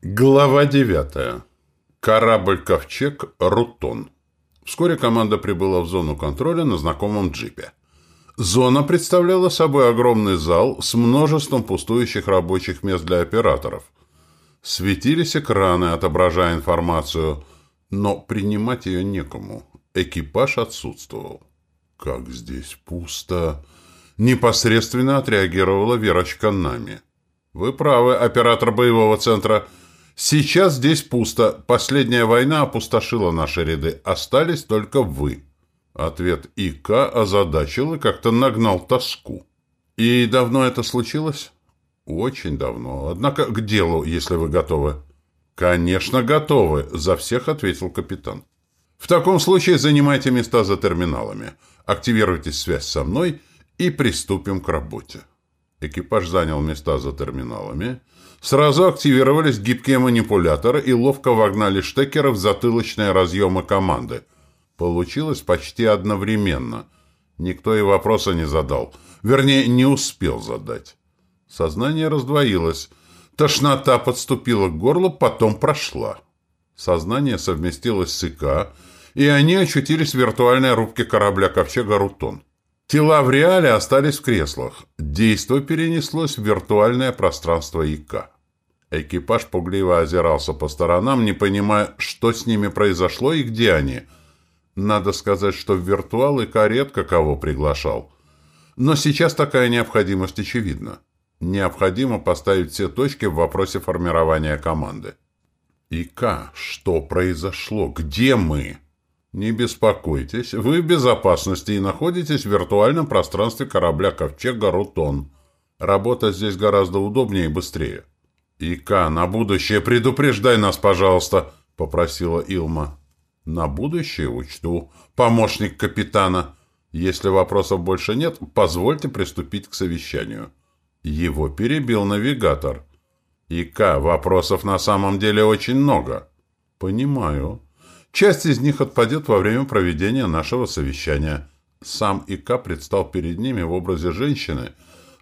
Глава 9. Корабль «Ковчег» «Рутон». Вскоре команда прибыла в зону контроля на знакомом джипе. Зона представляла собой огромный зал с множеством пустующих рабочих мест для операторов. Светились экраны, отображая информацию, но принимать ее некому. Экипаж отсутствовал. «Как здесь пусто!» Непосредственно отреагировала Верочка Нами. «Вы правы, оператор боевого центра», Сейчас здесь пусто. Последняя война опустошила наши ряды. Остались только вы. Ответ ИК озадачил и как-то нагнал тоску. И давно это случилось? Очень давно. Однако к делу, если вы готовы. Конечно, готовы, за всех ответил капитан. В таком случае занимайте места за терминалами. Активируйте связь со мной и приступим к работе. Экипаж занял места за терминалами. Сразу активировались гибкие манипуляторы и ловко вогнали штекеры в затылочные разъемы команды. Получилось почти одновременно. Никто и вопроса не задал. Вернее, не успел задать. Сознание раздвоилось. Тошнота подступила к горлу, потом прошла. Сознание совместилось с ИК, и они очутились в виртуальной рубке корабля «Ковчега Рутон». Тела в реале остались в креслах. Действо перенеслось в виртуальное пространство ИК. Экипаж пугливо озирался по сторонам, не понимая, что с ними произошло и где они. Надо сказать, что в виртуал ИК редко кого приглашал. Но сейчас такая необходимость очевидна. Необходимо поставить все точки в вопросе формирования команды. ИК, что произошло? Где мы? Не беспокойтесь, вы в безопасности и находитесь в виртуальном пространстве корабля «Ковчега Рутон». Работать здесь гораздо удобнее и быстрее. «Ика, на будущее предупреждай нас, пожалуйста», — попросила Илма. «На будущее учту, помощник капитана. Если вопросов больше нет, позвольте приступить к совещанию». Его перебил навигатор. «Ика, вопросов на самом деле очень много». «Понимаю». Часть из них отпадет во время проведения нашего совещания. Сам Ика предстал перед ними в образе женщины,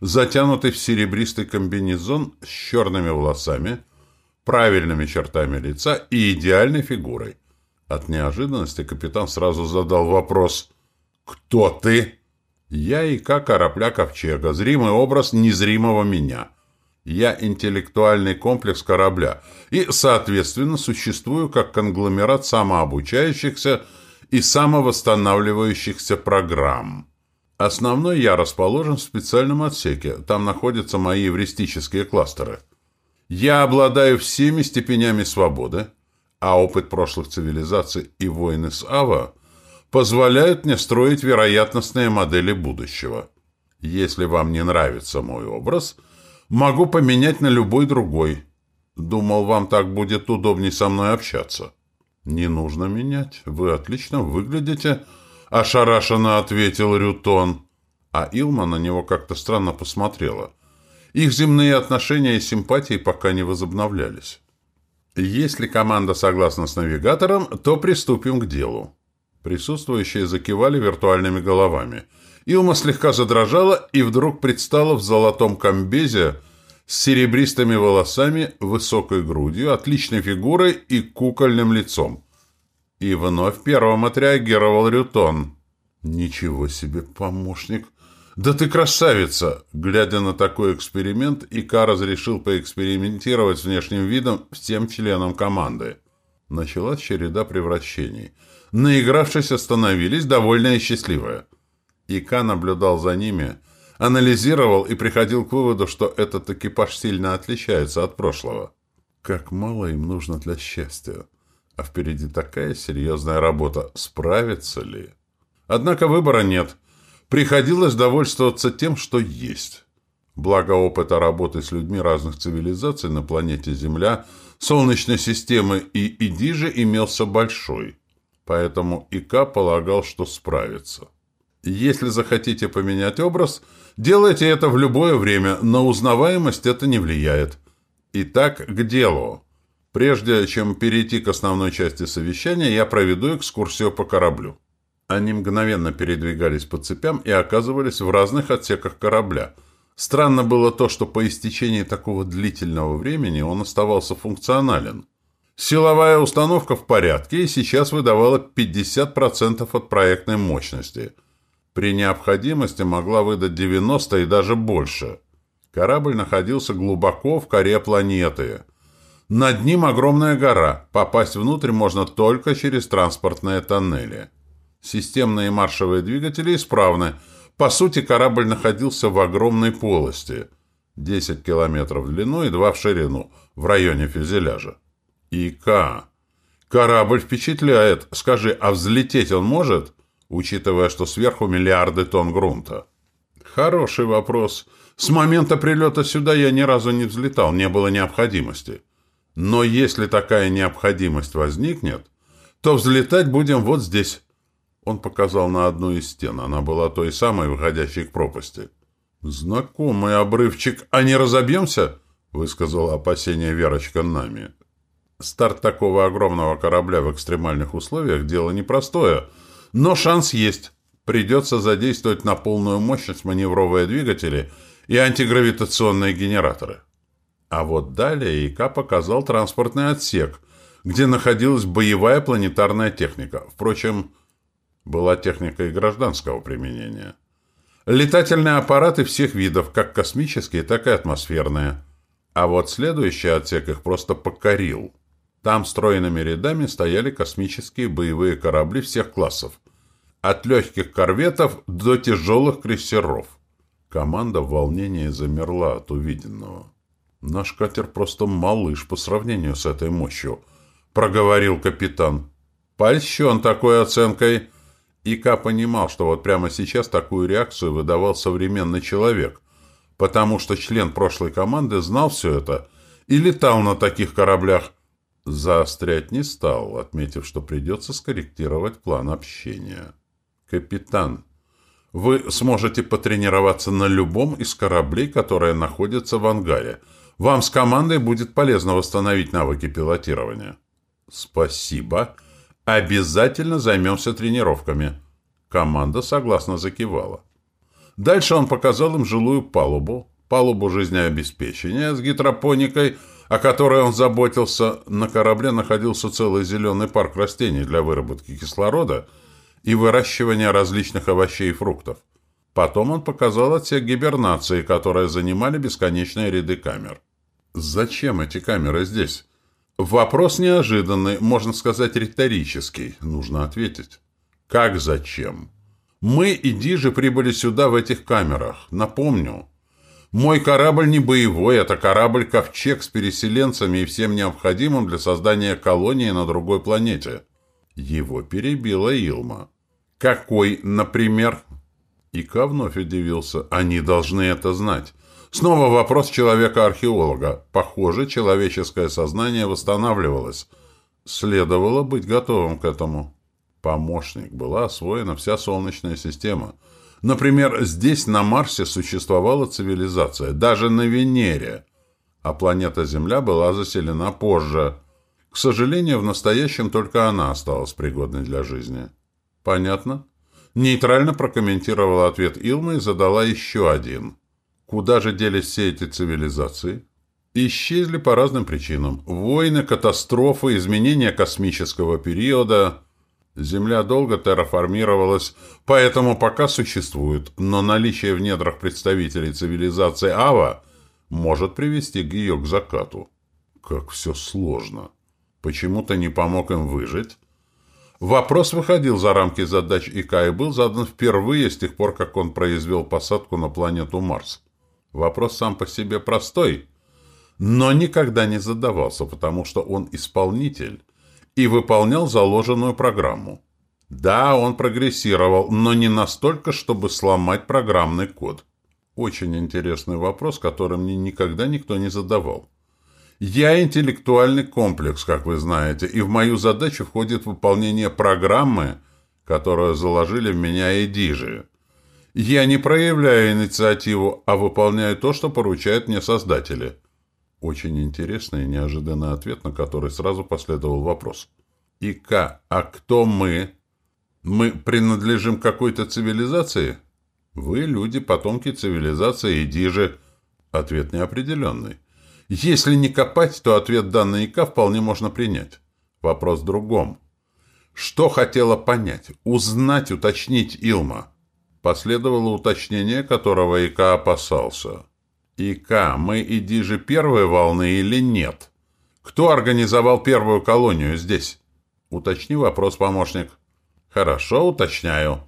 затянутой в серебристый комбинезон с черными волосами, правильными чертами лица и идеальной фигурой. От неожиданности капитан сразу задал вопрос «Кто ты?» «Я Ика корабля Ковчега, зримый образ незримого меня». Я интеллектуальный комплекс корабля и, соответственно, существую как конгломерат самообучающихся и самовосстанавливающихся программ. Основной я расположен в специальном отсеке, там находятся мои эвристические кластеры. Я обладаю всеми степенями свободы, а опыт прошлых цивилизаций и войны с Ава позволяют мне строить вероятностные модели будущего. Если вам не нравится мой образ – Могу поменять на любой другой. Думал, вам так будет удобней со мной общаться. Не нужно менять. Вы отлично выглядите, ошарашенно ответил Рютон. А Илма на него как-то странно посмотрела. Их земные отношения и симпатии пока не возобновлялись. Если команда согласна с навигатором, то приступим к делу. Присутствующие закивали виртуальными головами – Илма слегка задрожала и вдруг предстала в золотом комбезе с серебристыми волосами, высокой грудью, отличной фигурой и кукольным лицом. И вновь первым отреагировал Рютон. «Ничего себе, помощник! Да ты красавица!» Глядя на такой эксперимент, Ика разрешил поэкспериментировать с внешним видом всем членам команды. Началась череда превращений. Наигравшись, остановились, довольные и счастливые. Ика наблюдал за ними, анализировал и приходил к выводу, что этот экипаж сильно отличается от прошлого. Как мало им нужно для счастья. А впереди такая серьезная работа. Справится ли? Однако выбора нет. Приходилось довольствоваться тем, что есть. Благо опыта работы с людьми разных цивилизаций на планете Земля, Солнечной системы и Идижи имелся большой. Поэтому Ика полагал, что справится. Если захотите поменять образ, делайте это в любое время, на узнаваемость это не влияет. Итак, к делу. Прежде чем перейти к основной части совещания, я проведу экскурсию по кораблю. Они мгновенно передвигались по цепям и оказывались в разных отсеках корабля. Странно было то, что по истечении такого длительного времени он оставался функционален. Силовая установка в порядке и сейчас выдавала 50% от проектной мощности. При необходимости могла выдать 90 и даже больше. Корабль находился глубоко в коре планеты. Над ним огромная гора. Попасть внутрь можно только через транспортные тоннели. Системные маршевые двигатели исправны. По сути, корабль находился в огромной полости. 10 километров в длину и 2 в ширину, в районе фюзеляжа. ИК. Корабль впечатляет. Скажи, а взлететь он может, учитывая, что сверху миллиарды тонн грунта? Хороший вопрос. С момента прилета сюда я ни разу не взлетал, не было необходимости. Но если такая необходимость возникнет, то взлетать будем вот здесь. Он показал на одну из стен. Она была той самой, выходящей к пропасти. «Знакомый обрывчик. А не разобьемся?» — высказала опасение Верочка нами. Старт такого огромного корабля в экстремальных условиях – дело непростое, но шанс есть. Придется задействовать на полную мощность маневровые двигатели и антигравитационные генераторы. А вот далее ИК показал транспортный отсек, где находилась боевая планетарная техника. Впрочем, была техника и гражданского применения. Летательные аппараты всех видов, как космические, так и атмосферные. А вот следующий отсек их просто покорил. Там стройными рядами стояли космические боевые корабли всех классов. От легких корветов до тяжелых крейсеров. Команда в волнении замерла от увиденного. «Наш катер просто малыш по сравнению с этой мощью», — проговорил капитан. «Польщен такой оценкой», Ика понимал, что вот прямо сейчас такую реакцию выдавал современный человек, потому что член прошлой команды знал все это и летал на таких кораблях. Заострять не стал, отметив, что придется скорректировать план общения. «Капитан, вы сможете потренироваться на любом из кораблей, которые находятся в ангаре. Вам с командой будет полезно восстановить навыки пилотирования». «Спасибо», Обязательно займемся тренировками. Команда согласно закивала. Дальше он показал им жилую палубу, палубу жизнеобеспечения с гидропоникой, о которой он заботился. На корабле находился целый зеленый парк растений для выработки кислорода и выращивания различных овощей и фруктов. Потом он показал отсек гибернации, которые занимали бесконечные ряды камер. «Зачем эти камеры здесь?» Вопрос неожиданный, можно сказать, риторический. Нужно ответить. Как зачем? Мы и Дижи прибыли сюда в этих камерах. Напомню. Мой корабль не боевой, это корабль-ковчег с переселенцами и всем необходимым для создания колонии на другой планете. Его перебила Илма. Какой, например? Ика вновь удивился. Они должны это знать. Снова вопрос человека-археолога. Похоже, человеческое сознание восстанавливалось. Следовало быть готовым к этому. Помощник. Была освоена вся Солнечная система. Например, здесь, на Марсе, существовала цивилизация. Даже на Венере. А планета Земля была заселена позже. К сожалению, в настоящем только она осталась пригодной для жизни. Понятно? Нейтрально прокомментировала ответ Илма и задала еще один. Куда же делись все эти цивилизации? Исчезли по разным причинам. Войны, катастрофы, изменения космического периода. Земля долго терраформировалась, поэтому пока существует, но наличие в недрах представителей цивилизации Ава может привести ее к закату. Как все сложно. Почему-то не помог им выжить. Вопрос выходил за рамки задач ИК и был задан впервые с тех пор, как он произвел посадку на планету Марс. Вопрос сам по себе простой, но никогда не задавался, потому что он исполнитель и выполнял заложенную программу. Да, он прогрессировал, но не настолько, чтобы сломать программный код. Очень интересный вопрос, который мне никогда никто не задавал. Я интеллектуальный комплекс, как вы знаете, и в мою задачу входит выполнение программы, которую заложили в меня Эдижи. Я не проявляю инициативу, а выполняю то, что поручают мне создатели. Очень интересный и неожиданный ответ, на который сразу последовал вопрос. Ика, а кто мы? Мы принадлежим какой-то цивилизации? Вы люди, потомки цивилизации Дижи. Ответ неопределенный. Если не копать, то ответ данный ИК вполне можно принять. Вопрос в другом. Что хотела понять, узнать, уточнить Илма? Последовало уточнение, которого ИК опасался. ИК, мы и Дижи первой волны или нет? Кто организовал первую колонию здесь? Уточни вопрос, помощник. Хорошо, уточняю.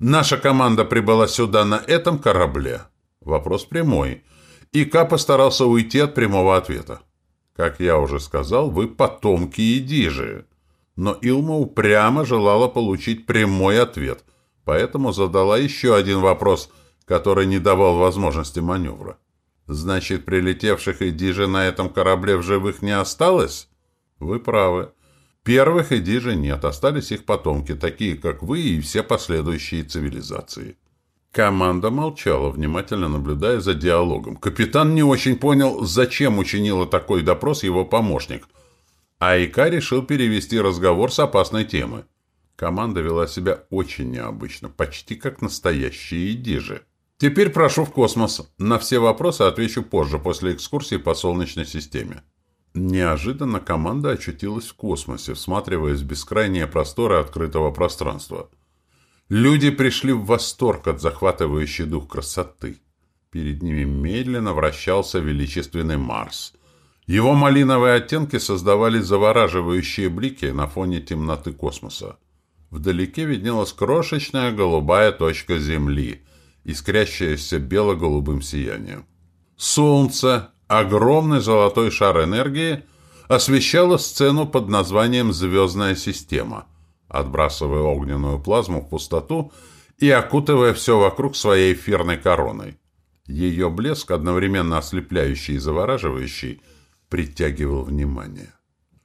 Наша команда прибыла сюда на этом корабле. Вопрос прямой. ИК постарался уйти от прямого ответа. Как я уже сказал, вы потомки Идижи. Но Илма упрямо желала получить прямой ответ, поэтому задала еще один вопрос, который не давал возможности маневра. Значит, прилетевших Идижи на этом корабле в живых не осталось? Вы правы. Первых Эдижи нет, остались их потомки, такие как вы и все последующие цивилизации. Команда молчала, внимательно наблюдая за диалогом. Капитан не очень понял, зачем учинила такой допрос его помощник. А Ика решил перевести разговор с опасной темы. Команда вела себя очень необычно, почти как настоящие дижи. Теперь прошу в космос. На все вопросы отвечу позже, после экскурсии по Солнечной системе. Неожиданно команда очутилась в космосе, всматриваясь в бескрайние просторы открытого пространства. Люди пришли в восторг от захватывающей дух красоты. Перед ними медленно вращался величественный Марс. Его малиновые оттенки создавали завораживающие блики на фоне темноты космоса. Вдалеке виднелась крошечная голубая точка Земли, искрящаяся бело-голубым сиянием. Солнце, Огромный золотой шар энергии освещала сцену под названием «Звездная система», отбрасывая огненную плазму в пустоту и окутывая все вокруг своей эфирной короной. Ее блеск, одновременно ослепляющий и завораживающий, притягивал внимание.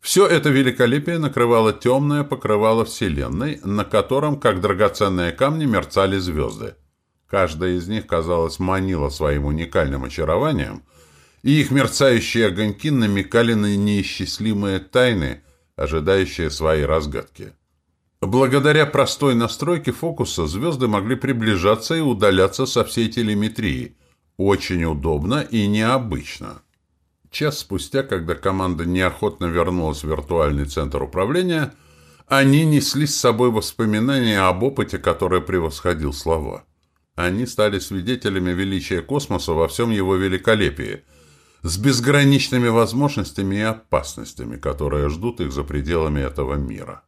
Все это великолепие накрывало темное покрывало Вселенной, на котором, как драгоценные камни, мерцали звезды. Каждая из них, казалось, манила своим уникальным очарованием, и их мерцающие огоньки намекали на неисчислимые тайны, ожидающие своей разгадки. Благодаря простой настройке фокуса звезды могли приближаться и удаляться со всей телеметрии. Очень удобно и необычно. Час спустя, когда команда неохотно вернулась в виртуальный центр управления, они несли с собой воспоминания об опыте, который превосходил слова. Они стали свидетелями величия космоса во всем его великолепии – с безграничными возможностями и опасностями, которые ждут их за пределами этого мира.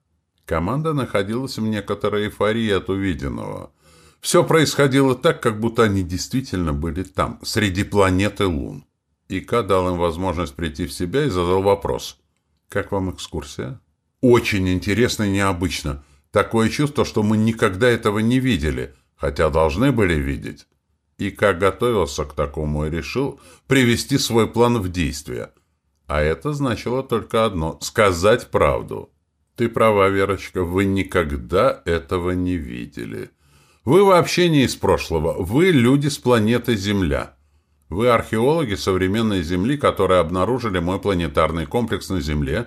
Команда находилась в некоторой эйфории от увиденного. Все происходило так, как будто они действительно были там, среди планеты Лун. Ика дал им возможность прийти в себя и задал вопрос. «Как вам экскурсия?» «Очень интересно и необычно. Такое чувство, что мы никогда этого не видели, хотя должны были видеть и как готовился к такому и решил привести свой план в действие. А это значило только одно — сказать правду. Ты права, Верочка, вы никогда этого не видели. Вы вообще не из прошлого, вы люди с планеты Земля. Вы археологи современной Земли, которые обнаружили мой планетарный комплекс на Земле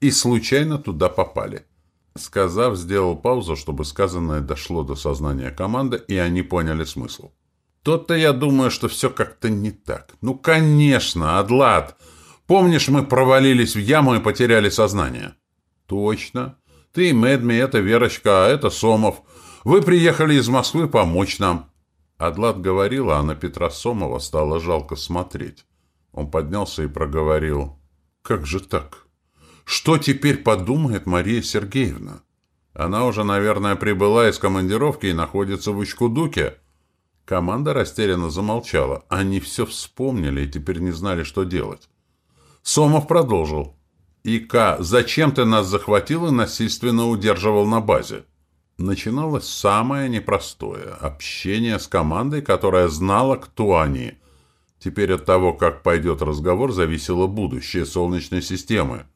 и случайно туда попали. Сказав, сделал паузу, чтобы сказанное дошло до сознания команды, и они поняли смысл. То-то я думаю, что все как-то не так. Ну, конечно, Адлад. Помнишь, мы провалились в яму и потеряли сознание? Точно. Ты и Мэдми, это Верочка, а это Сомов. Вы приехали из Москвы помочь нам. Адлад говорила, а на Петра Сомова стало жалко смотреть. Он поднялся и проговорил. Как же так? Что теперь подумает Мария Сергеевна? Она уже, наверное, прибыла из командировки и находится в Учкудуке. Команда растерянно замолчала. Они все вспомнили и теперь не знали, что делать. Сомов продолжил. «Ика, зачем ты нас захватил и насильственно удерживал на базе?» Начиналось самое непростое – общение с командой, которая знала, кто они. Теперь от того, как пойдет разговор, зависело будущее Солнечной системы.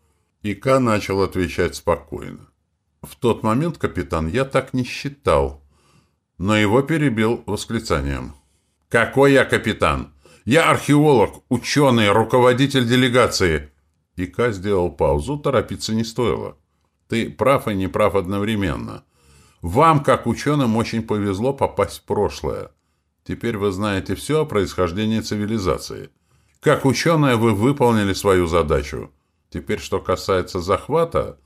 Ика начал отвечать спокойно. «В тот момент, капитан, я так не считал но его перебил восклицанием. «Какой я капитан? Я археолог, ученый, руководитель делегации!» Ика сделал паузу, торопиться не стоило. «Ты прав и не прав одновременно. Вам, как ученым, очень повезло попасть в прошлое. Теперь вы знаете все о происхождении цивилизации. Как ученые вы выполнили свою задачу. Теперь, что касается захвата,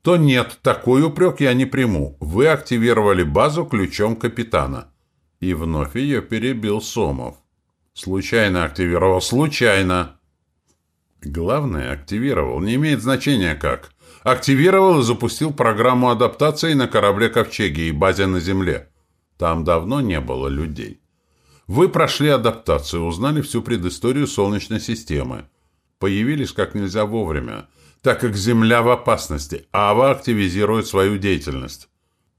то нет, такой упрек я не приму. Вы активировали базу ключом капитана. И вновь ее перебил Сомов. Случайно активировал, случайно. Главное, активировал, не имеет значения как. Активировал и запустил программу адаптации на корабле «Ковчеги» и базе на Земле. Там давно не было людей. Вы прошли адаптацию, узнали всю предысторию Солнечной системы. Появились как нельзя вовремя, так как Земля в опасности, а АВА активизирует свою деятельность.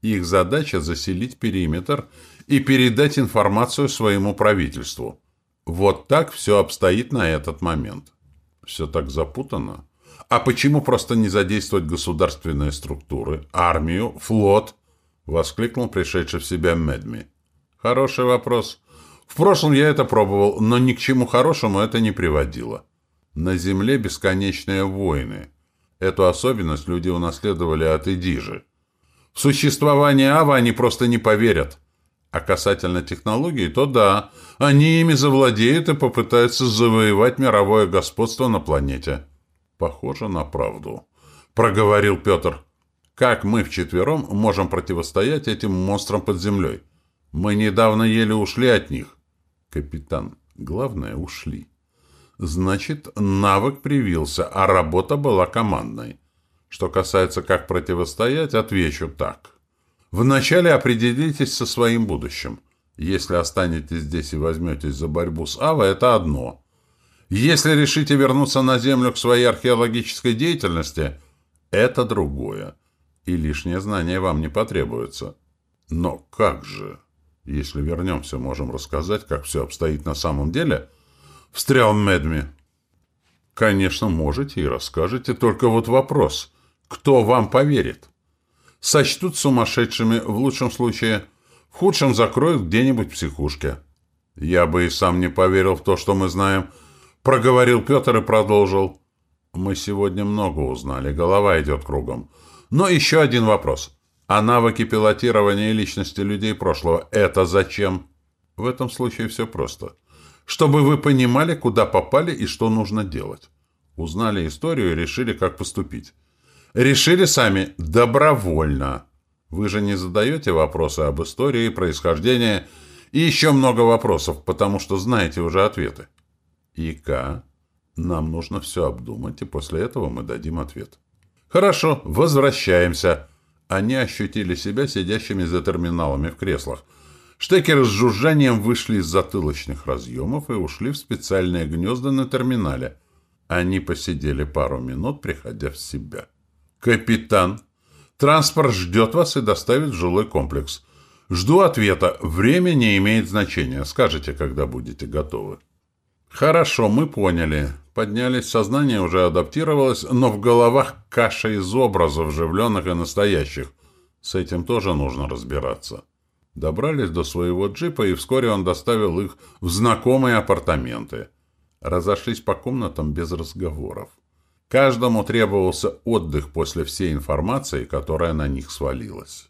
Их задача – заселить периметр и передать информацию своему правительству. Вот так все обстоит на этот момент. Все так запутано. А почему просто не задействовать государственные структуры, армию, флот? Воскликнул пришедший в себя Медми. Хороший вопрос. В прошлом я это пробовал, но ни к чему хорошему это не приводило. На Земле бесконечные войны. Эту особенность люди унаследовали от Эдижи. В существование Ава они просто не поверят. А касательно технологий, то да, они ими завладеют и попытаются завоевать мировое господство на планете. Похоже на правду. Проговорил Петр. Как мы вчетвером можем противостоять этим монстрам под землей? Мы недавно еле ушли от них. Капитан, главное, ушли. Значит, навык привился, а работа была командной. Что касается, как противостоять, отвечу так. Вначале определитесь со своим будущим. Если останетесь здесь и возьметесь за борьбу с Ава, это одно. Если решите вернуться на Землю к своей археологической деятельности, это другое. И лишнее знание вам не потребуется. Но как же... Если вернемся, можем рассказать, как все обстоит на самом деле. Встрял Медми. Конечно, можете и расскажете, только вот вопрос. Кто вам поверит? Сочтут сумасшедшими, в лучшем случае. В худшем закроют где-нибудь в психушке. Я бы и сам не поверил в то, что мы знаем. Проговорил Петр и продолжил. Мы сегодня много узнали, голова идет кругом. Но еще один вопрос. А навыки пилотирования личности людей прошлого – это зачем? В этом случае все просто. Чтобы вы понимали, куда попали и что нужно делать. Узнали историю и решили, как поступить. Решили сами добровольно. Вы же не задаете вопросы об истории, происхождении и еще много вопросов, потому что знаете уже ответы. Ика, нам нужно все обдумать, и после этого мы дадим ответ. Хорошо, возвращаемся. Они ощутили себя сидящими за терминалами в креслах. Штекеры с жужжанием вышли из затылочных разъемов и ушли в специальные гнезда на терминале. Они посидели пару минут, приходя в себя. «Капитан, транспорт ждет вас и доставит в жилой комплекс. Жду ответа. Время не имеет значения. Скажите, когда будете готовы». «Хорошо, мы поняли. Поднялись, сознание уже адаптировалось, но в головах каша из образов, живленных и настоящих. С этим тоже нужно разбираться. Добрались до своего джипа, и вскоре он доставил их в знакомые апартаменты. Разошлись по комнатам без разговоров. Каждому требовался отдых после всей информации, которая на них свалилась.